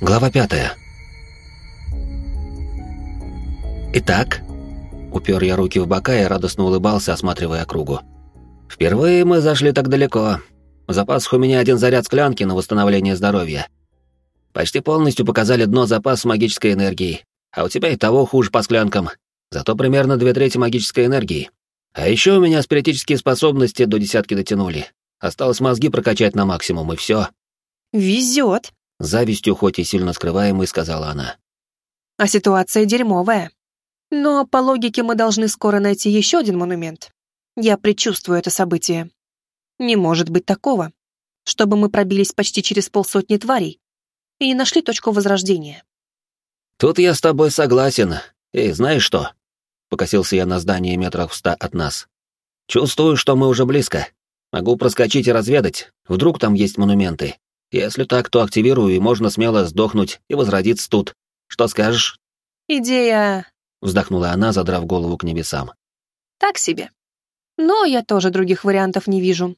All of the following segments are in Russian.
Глава пятая. Итак, упер я руки в бока и радостно улыбался, осматривая округу. Впервые мы зашли так далеко. В запасах у меня один заряд склянки на восстановление здоровья. Почти полностью показали дно запас магической энергии, а у тебя и того хуже по склянкам. Зато примерно две трети магической энергии. А еще у меня спиритические способности до десятки дотянули. Осталось мозги прокачать на максимум, и все. Везет. Завистью, хоть и сильно скрываемой, сказала она. А ситуация дерьмовая. Но по логике мы должны скоро найти еще один монумент. Я предчувствую это событие. Не может быть такого, чтобы мы пробились почти через полсотни тварей и не нашли точку возрождения. Тут я с тобой согласен. И знаешь что? Покосился я на здание метрах в ста от нас. Чувствую, что мы уже близко. Могу проскочить и разведать. Вдруг там есть монументы. Если так, то активирую, и можно смело сдохнуть и возродиться тут. Что скажешь? Идея... Вздохнула она, задрав голову к небесам. Так себе. Но я тоже других вариантов не вижу.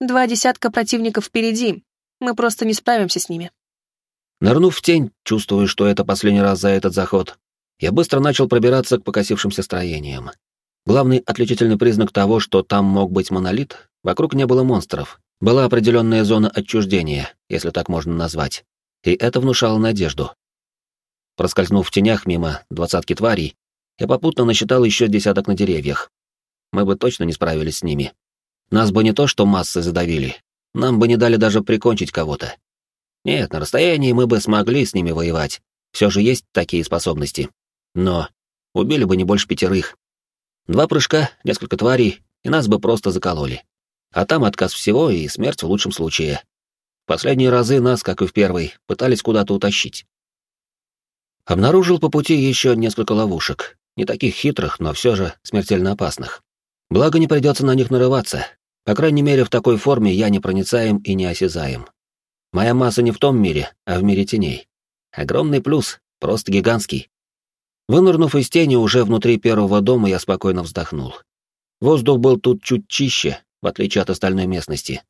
Два десятка противников впереди. Мы просто не справимся с ними. Нырнув в тень, чувствуя, что это последний раз за этот заход, я быстро начал пробираться к покосившимся строениям. Главный отличительный признак того, что там мог быть монолит, вокруг не было монстров. Была определенная зона отчуждения, если так можно назвать. И это внушало надежду. Проскользнув в тенях мимо двадцатки тварей, я попутно насчитал еще десяток на деревьях. Мы бы точно не справились с ними. Нас бы не то что массы задавили, нам бы не дали даже прикончить кого-то. Нет, на расстоянии мы бы смогли с ними воевать. Все же есть такие способности. Но убили бы не больше пятерых. Два прыжка, несколько тварей, и нас бы просто закололи. А там отказ всего и смерть в лучшем случае. Последние разы нас, как и в первый, пытались куда-то утащить. Обнаружил по пути еще несколько ловушек, не таких хитрых, но все же смертельно опасных. Благо не придется на них нарываться. По крайней мере, в такой форме я не проницаем и не. Моя масса не в том мире, а в мире теней. Огромный плюс, просто гигантский. Вынырнув из тени уже внутри первого дома, я спокойно вздохнул. Воздух был тут чуть чище, в отличие от остальной местности.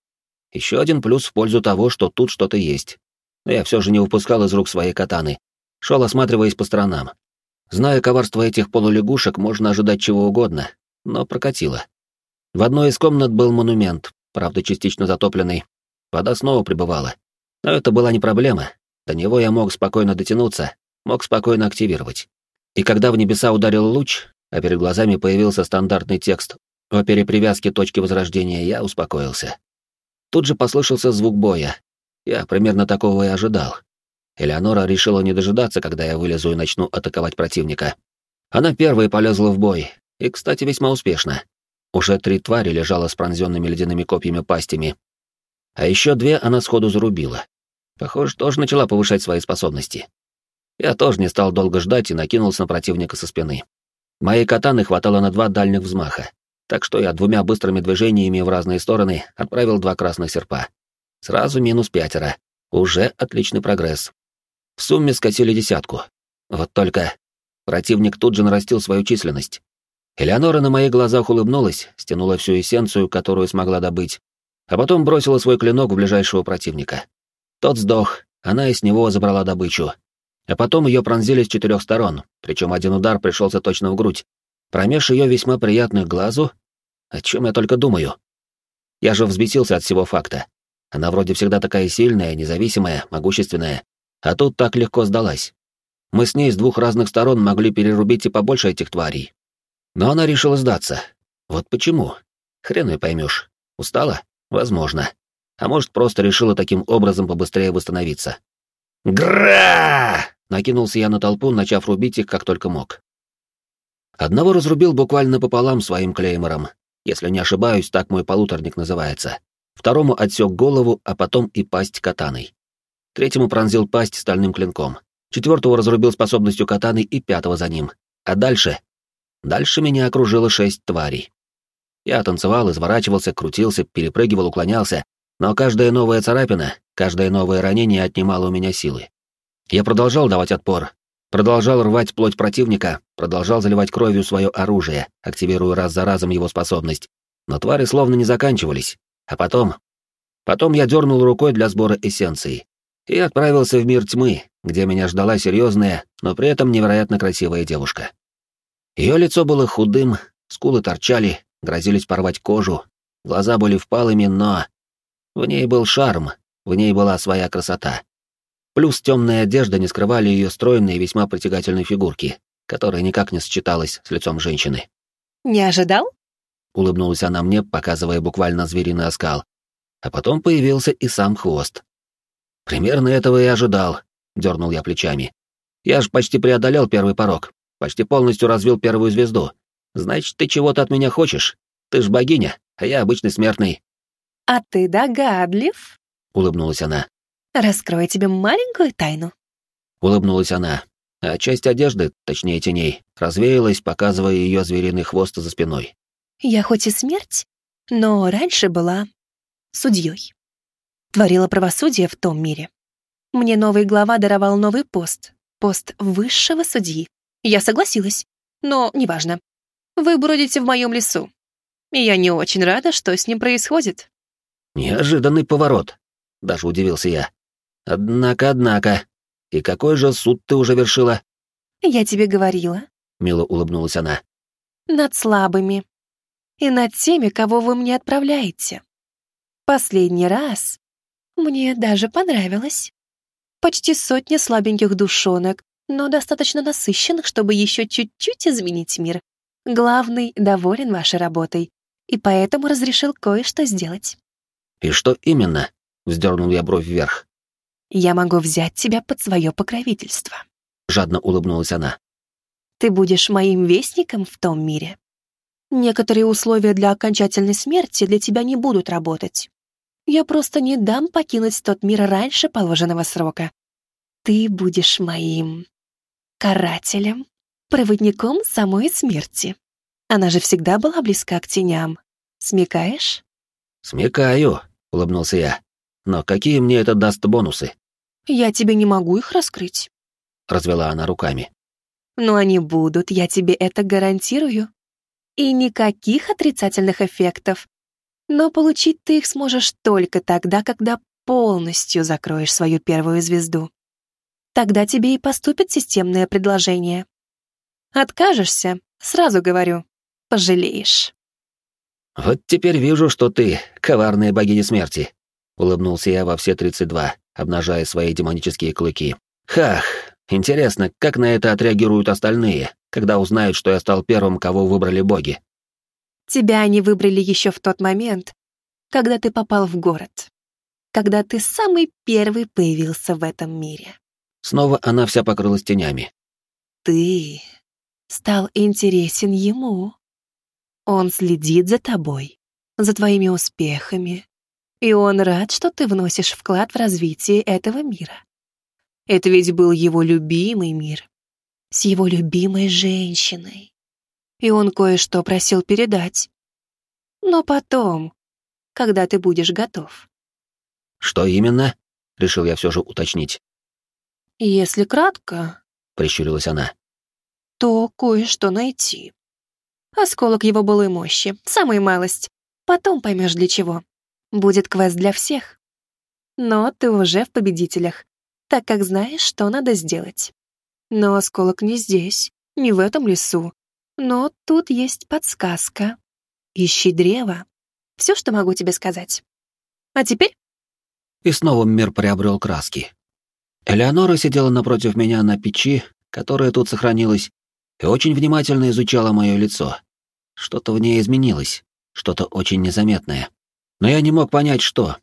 Еще один плюс в пользу того, что тут что-то есть. Но я все же не упускал из рук своей катаны, шел осматриваясь по сторонам. Зная коварство этих полулягушек, можно ожидать чего угодно, но прокатило. В одной из комнат был монумент, правда, частично затопленный. Вода снова прибывала. Но это была не проблема. До него я мог спокойно дотянуться, мог спокойно активировать. И когда в небеса ударил луч, а перед глазами появился стандартный текст о перепривязке точки возрождения, я успокоился. Тут же послышался звук боя. Я примерно такого и ожидал. Элеонора решила не дожидаться, когда я вылезу и начну атаковать противника. Она первой полезла в бой, и, кстати, весьма успешно. Уже три твари лежало с пронзенными ледяными копьями пастями. А еще две она сходу зарубила. Похоже, тоже начала повышать свои способности. Я тоже не стал долго ждать и накинулся на противника со спины. Моей катаны хватало на два дальних взмаха, так что я двумя быстрыми движениями в разные стороны отправил два красных серпа. Сразу минус пятеро. Уже отличный прогресс. В сумме скосили десятку. Вот только противник тут же нарастил свою численность. Элеонора на моих глазах улыбнулась, стянула всю эссенцию, которую смогла добыть, а потом бросила свой клинок в ближайшего противника. Тот сдох, она из него забрала добычу. А потом ее пронзили с четырех сторон, причем один удар пришелся точно в грудь. Промеж ее весьма приятных глазу, о чем я только думаю. Я же взбесился от всего факта. Она вроде всегда такая сильная, независимая, могущественная, а тут так легко сдалась. Мы с ней с двух разных сторон могли перерубить и побольше этих тварей. Но она решила сдаться. Вот почему? Хрен ее поймешь. Устала? Возможно. А может, просто решила таким образом побыстрее восстановиться. «Гра!» — накинулся я на толпу, начав рубить их как только мог. Одного разрубил буквально пополам своим клеймором. Если не ошибаюсь, так мой полуторник называется второму отсек голову, а потом и пасть катаной. Третьему пронзил пасть стальным клинком. Четвертого разрубил способностью катаны и пятого за ним. А дальше? Дальше меня окружило шесть тварей. Я танцевал, изворачивался, крутился, перепрыгивал, уклонялся, но каждая новая царапина, каждое новое ранение отнимало у меня силы. Я продолжал давать отпор, продолжал рвать плоть противника, продолжал заливать кровью свое оружие, активируя раз за разом его способность. Но твари словно не заканчивались. А потом... Потом я дернул рукой для сбора эссенции. и отправился в мир тьмы, где меня ждала серьезная, но при этом невероятно красивая девушка. Ее лицо было худым, скулы торчали, грозились порвать кожу, глаза были впалыми, но... В ней был шарм, в ней была своя красота. Плюс темная одежда не скрывали ее стройные весьма притягательной фигурки, которая никак не сочеталась с лицом женщины. «Не ожидал?» — улыбнулась она мне, показывая буквально звериный оскал. А потом появился и сам хвост. «Примерно этого и ожидал», — дернул я плечами. «Я ж почти преодолел первый порог, почти полностью развил первую звезду. Значит, ты чего-то от меня хочешь? Ты ж богиня, а я обычный смертный». «А ты догадлив?» — улыбнулась она. «Раскрою тебе маленькую тайну». Улыбнулась она, а часть одежды, точнее теней, развеялась, показывая ее звериный хвост за спиной. Я хоть и смерть, но раньше была судьей. Творила правосудие в том мире. Мне новый глава даровал новый пост, пост высшего судьи. Я согласилась, но неважно. Вы бродите в моем лесу, и я не очень рада, что с ним происходит. Неожиданный поворот, даже удивился я. Однако, однако, и какой же суд ты уже вершила? Я тебе говорила. Мило улыбнулась она. Над слабыми и над теми, кого вы мне отправляете. Последний раз мне даже понравилось. Почти сотня слабеньких душонок, но достаточно насыщенных, чтобы еще чуть-чуть изменить мир. Главный доволен вашей работой, и поэтому разрешил кое-что сделать. «И что именно?» — вздернул я бровь вверх. «Я могу взять тебя под свое покровительство», — жадно улыбнулась она. «Ты будешь моим вестником в том мире, Некоторые условия для окончательной смерти для тебя не будут работать. Я просто не дам покинуть тот мир раньше положенного срока. Ты будешь моим карателем, проводником самой смерти. Она же всегда была близка к теням. Смекаешь? Смекаю, улыбнулся я. Но какие мне это даст бонусы? Я тебе не могу их раскрыть. Развела она руками. Но они будут, я тебе это гарантирую. И никаких отрицательных эффектов. Но получить ты их сможешь только тогда, когда полностью закроешь свою первую звезду. Тогда тебе и поступит системное предложение. Откажешься, сразу говорю, пожалеешь. «Вот теперь вижу, что ты — коварная богиня смерти», — улыбнулся я во все тридцать два, обнажая свои демонические клыки. «Хах, интересно, как на это отреагируют остальные, когда узнают, что я стал первым, кого выбрали боги. Тебя они выбрали еще в тот момент, когда ты попал в город. Когда ты самый первый появился в этом мире. Снова она вся покрылась тенями. Ты стал интересен ему. Он следит за тобой, за твоими успехами, и он рад, что ты вносишь вклад в развитие этого мира. Это ведь был его любимый мир, с его любимой женщиной. И он кое-что просил передать. Но потом, когда ты будешь готов. Что именно? Решил я все же уточнить. Если кратко, прищурилась она, то кое-что найти. Осколок его былой мощи, самая малость. Потом поймешь для чего. Будет квест для всех. Но ты уже в победителях, так как знаешь, что надо сделать. Но осколок не здесь, не в этом лесу. Но тут есть подсказка. Ищи древо. Все, что могу тебе сказать. А теперь? И снова мир приобрел краски. Элеонора сидела напротив меня на печи, которая тут сохранилась, и очень внимательно изучала мое лицо. Что-то в ней изменилось, что-то очень незаметное. Но я не мог понять, что.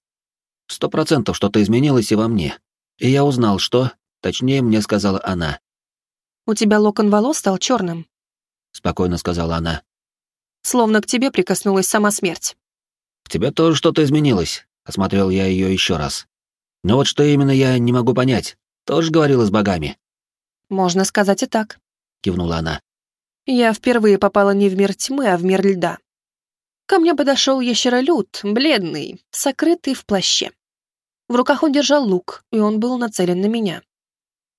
Сто процентов что-то изменилось и во мне. И я узнал, что, точнее, мне сказала она. «У тебя локон волос стал черным», — спокойно сказала она. «Словно к тебе прикоснулась сама смерть». «В тебе тоже что-то изменилось», — осмотрел я ее еще раз. «Но вот что именно я не могу понять. Тоже говорила с богами?» «Можно сказать и так», — кивнула она. «Я впервые попала не в мир тьмы, а в мир льда. Ко мне подошел ящеролюд, бледный, сокрытый в плаще. В руках он держал лук, и он был нацелен на меня.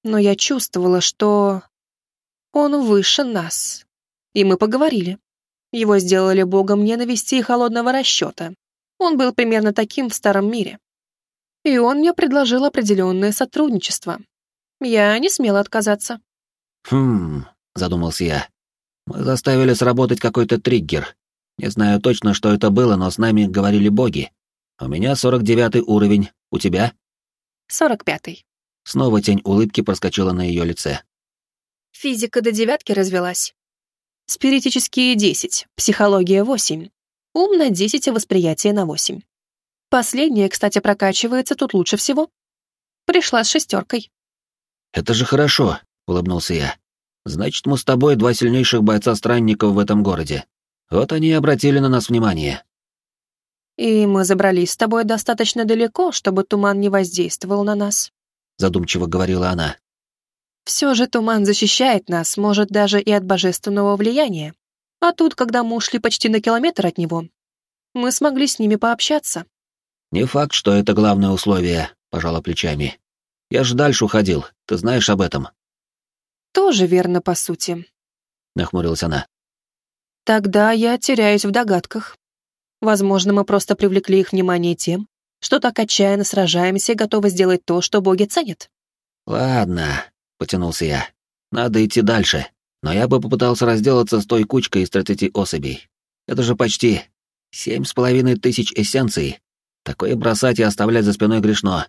Но я чувствовала, что он выше нас. И мы поговорили. Его сделали богом ненависти и холодного расчета. Он был примерно таким в старом мире. И он мне предложил определенное сотрудничество. Я не смела отказаться. «Хм...» — задумался я. «Мы заставили сработать какой-то триггер. Не знаю точно, что это было, но с нами говорили боги. У меня сорок девятый уровень, у тебя?» Сорок пятый. Снова тень улыбки проскочила на ее лице. Физика до девятки развелась. Спиритические десять, психология восемь, ум на десять и восприятие на восемь. Последнее, кстати, прокачивается тут лучше всего. Пришла с шестеркой. «Это же хорошо», — улыбнулся я. «Значит, мы с тобой два сильнейших бойца-странников в этом городе. Вот они и обратили на нас внимание». «И мы забрались с тобой достаточно далеко, чтобы туман не воздействовал на нас», — задумчиво говорила она. Все же туман защищает нас, может, даже и от божественного влияния. А тут, когда мы ушли почти на километр от него, мы смогли с ними пообщаться. Не факт, что это главное условие, пожала плечами. Я же дальше уходил, ты знаешь об этом. Тоже верно, по сути. Нахмурилась она. Тогда я теряюсь в догадках. Возможно, мы просто привлекли их внимание тем, что так отчаянно сражаемся и готовы сделать то, что боги ценят. Ладно, потянулся я. Надо идти дальше, но я бы попытался разделаться с той кучкой из тридцати особей. Это же почти семь с половиной тысяч эссенций. Такое бросать и оставлять за спиной грешно.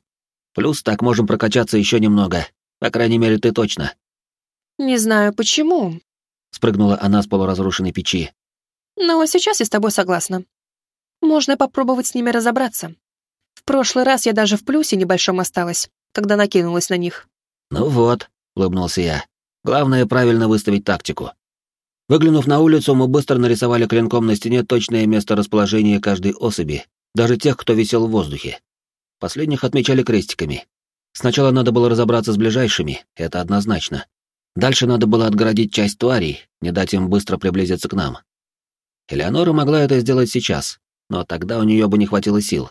Плюс так можем прокачаться еще немного. По крайней мере, ты точно. Не знаю почему. Спрыгнула она с полуразрушенной печи. Но сейчас я с тобой согласна. Можно попробовать с ними разобраться. В прошлый раз я даже в плюсе небольшом осталась, когда накинулась на них. Ну вот, — улыбнулся я. «Главное, правильно выставить тактику». Выглянув на улицу, мы быстро нарисовали клинком на стене точное место расположения каждой особи, даже тех, кто висел в воздухе. Последних отмечали крестиками. Сначала надо было разобраться с ближайшими, это однозначно. Дальше надо было отгородить часть тварей, не дать им быстро приблизиться к нам. Элеонора могла это сделать сейчас, но тогда у нее бы не хватило сил.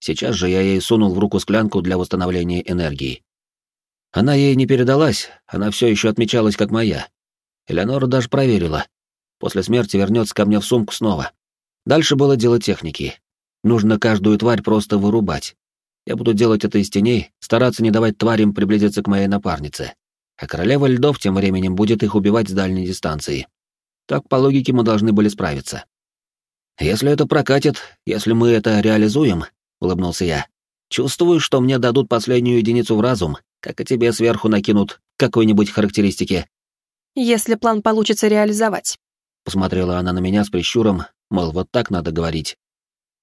Сейчас же я ей сунул в руку склянку для восстановления энергии. Она ей не передалась, она все еще отмечалась как моя. Элеонора даже проверила. После смерти вернется ко мне в сумку снова. Дальше было дело техники. Нужно каждую тварь просто вырубать. Я буду делать это из теней, стараться не давать тварям приблизиться к моей напарнице. А королева льдов тем временем будет их убивать с дальней дистанции. Так, по логике, мы должны были справиться. «Если это прокатит, если мы это реализуем», — улыбнулся я, — «чувствую, что мне дадут последнюю единицу в разум, как и тебе сверху накинут какой-нибудь характеристики. Если план получится реализовать. Посмотрела она на меня с прищуром, мол, вот так надо говорить.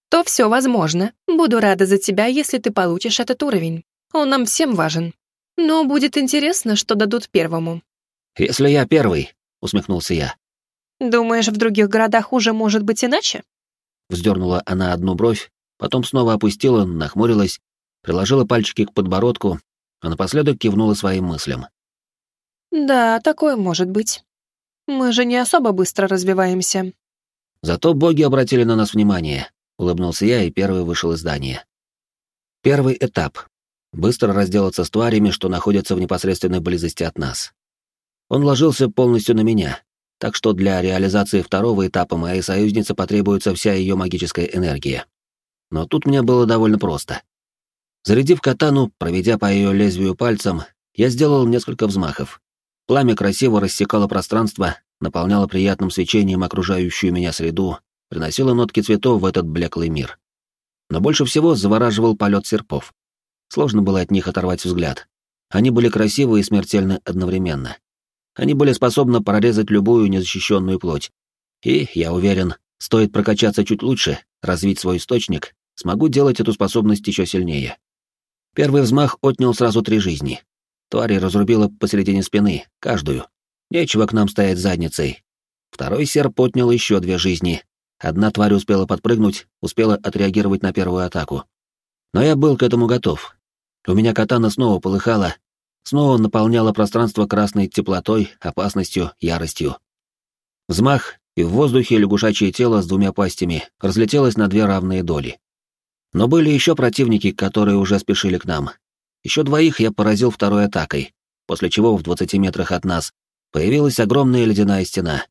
То все возможно. Буду рада за тебя, если ты получишь этот уровень. Он нам всем важен. Но будет интересно, что дадут первому. Если я первый, усмехнулся я. Думаешь, в других городах уже может быть иначе? Вздернула она одну бровь, потом снова опустила, нахмурилась, приложила пальчики к подбородку а напоследок кивнула своим мыслям. «Да, такое может быть. Мы же не особо быстро развиваемся». «Зато боги обратили на нас внимание», — улыбнулся я и первый вышел из здания. Первый этап. Быстро разделаться с тварями, что находятся в непосредственной близости от нас. Он ложился полностью на меня, так что для реализации второго этапа моей союзнице потребуется вся ее магическая энергия. Но тут мне было довольно просто. Зарядив катану, проведя по ее лезвию пальцем, я сделал несколько взмахов. Пламя красиво рассекало пространство, наполняло приятным свечением окружающую меня среду, приносило нотки цветов в этот блеклый мир. Но больше всего завораживал полет серпов. Сложно было от них оторвать взгляд. Они были красивы и смертельны одновременно. Они были способны прорезать любую незащищенную плоть. И, я уверен, стоит прокачаться чуть лучше, развить свой источник, смогу делать эту способность еще сильнее. Первый взмах отнял сразу три жизни. Твари разрубила посередине спины, каждую. Нечего к нам стоять задницей. Второй серп отнял еще две жизни. Одна тварь успела подпрыгнуть, успела отреагировать на первую атаку. Но я был к этому готов. У меня катана снова полыхала, снова наполняла пространство красной теплотой, опасностью, яростью. Взмах, и в воздухе лягушачье тело с двумя пастями разлетелось на две равные доли. Но были еще противники, которые уже спешили к нам. Еще двоих я поразил второй атакой, после чего в двадцати метрах от нас появилась огромная ледяная стена.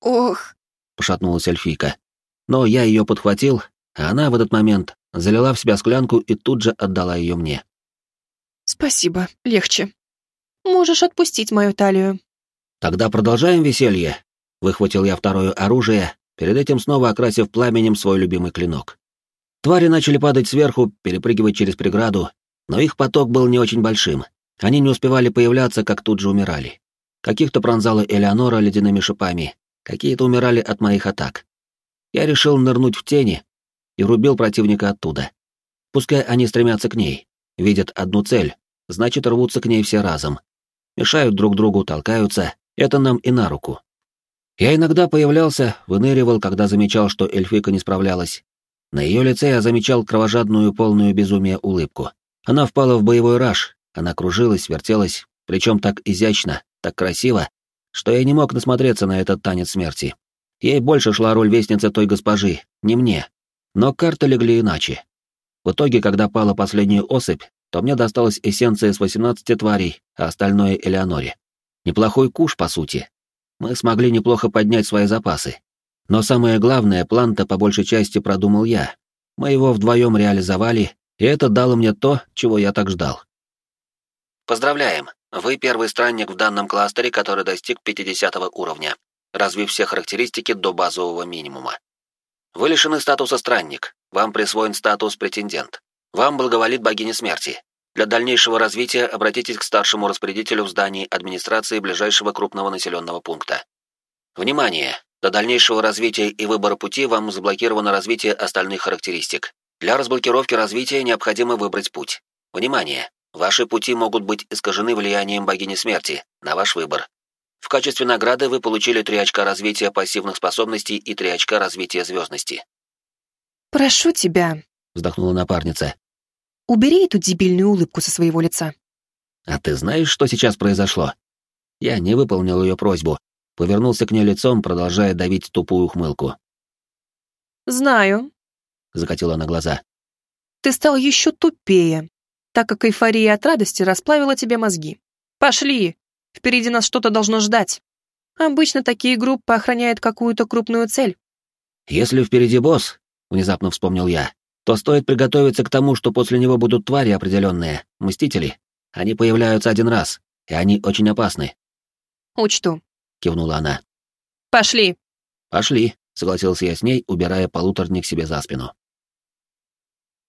«Ох!» — пошатнулась эльфийка. Но я ее подхватил, а она в этот момент залила в себя склянку и тут же отдала ее мне. «Спасибо, легче. Можешь отпустить мою талию». «Тогда продолжаем веселье», — выхватил я второе оружие, перед этим снова окрасив пламенем свой любимый клинок. Твари начали падать сверху, перепрыгивать через преграду, но их поток был не очень большим. Они не успевали появляться, как тут же умирали. Каких-то пронзала Элеонора ледяными шипами, какие-то умирали от моих атак. Я решил нырнуть в тени и рубил противника оттуда. Пускай они стремятся к ней, видят одну цель, значит рвутся к ней все разом. Мешают друг другу, толкаются, это нам и на руку. Я иногда появлялся, выныривал, когда замечал, что эльфика не справлялась. На ее лице я замечал кровожадную, полную безумия улыбку. Она впала в боевой раж, она кружилась, вертелась, причем так изящно, так красиво, что я не мог насмотреться на этот танец смерти. Ей больше шла роль вестницы той госпожи, не мне. Но карты легли иначе. В итоге, когда пала последняя особь, то мне досталась эссенция с 18 тварей, а остальное — Элеоноре. Неплохой куш, по сути. Мы смогли неплохо поднять свои запасы. Но самое главное, план-то по большей части продумал я. Мы его вдвоем реализовали, и это дало мне то, чего я так ждал. Поздравляем! Вы первый странник в данном кластере, который достиг 50 уровня, развив все характеристики до базового минимума. Вы лишены статуса странник, вам присвоен статус претендент. Вам благоволит богиня смерти. Для дальнейшего развития обратитесь к старшему распорядителю в здании администрации ближайшего крупного населенного пункта. Внимание! До дальнейшего развития и выбора пути вам заблокировано развитие остальных характеристик. Для разблокировки развития необходимо выбрать путь. Внимание! Ваши пути могут быть искажены влиянием богини смерти, на ваш выбор. В качестве награды вы получили три очка развития пассивных способностей и три очка развития звездности. «Прошу тебя», — вздохнула напарница. «Убери эту дебильную улыбку со своего лица». «А ты знаешь, что сейчас произошло?» Я не выполнил ее просьбу, повернулся к ней лицом, продолжая давить тупую ухмылку. «Знаю», — закатила она глаза. «Ты стал еще тупее так как эйфория от радости расплавила тебе мозги. Пошли! Впереди нас что-то должно ждать. Обычно такие группы охраняют какую-то крупную цель. Если впереди босс, внезапно вспомнил я, то стоит приготовиться к тому, что после него будут твари определенные, мстители. Они появляются один раз, и они очень опасны. Учту, кивнула она. Пошли. Пошли, согласился я с ней, убирая полуторник себе за спину.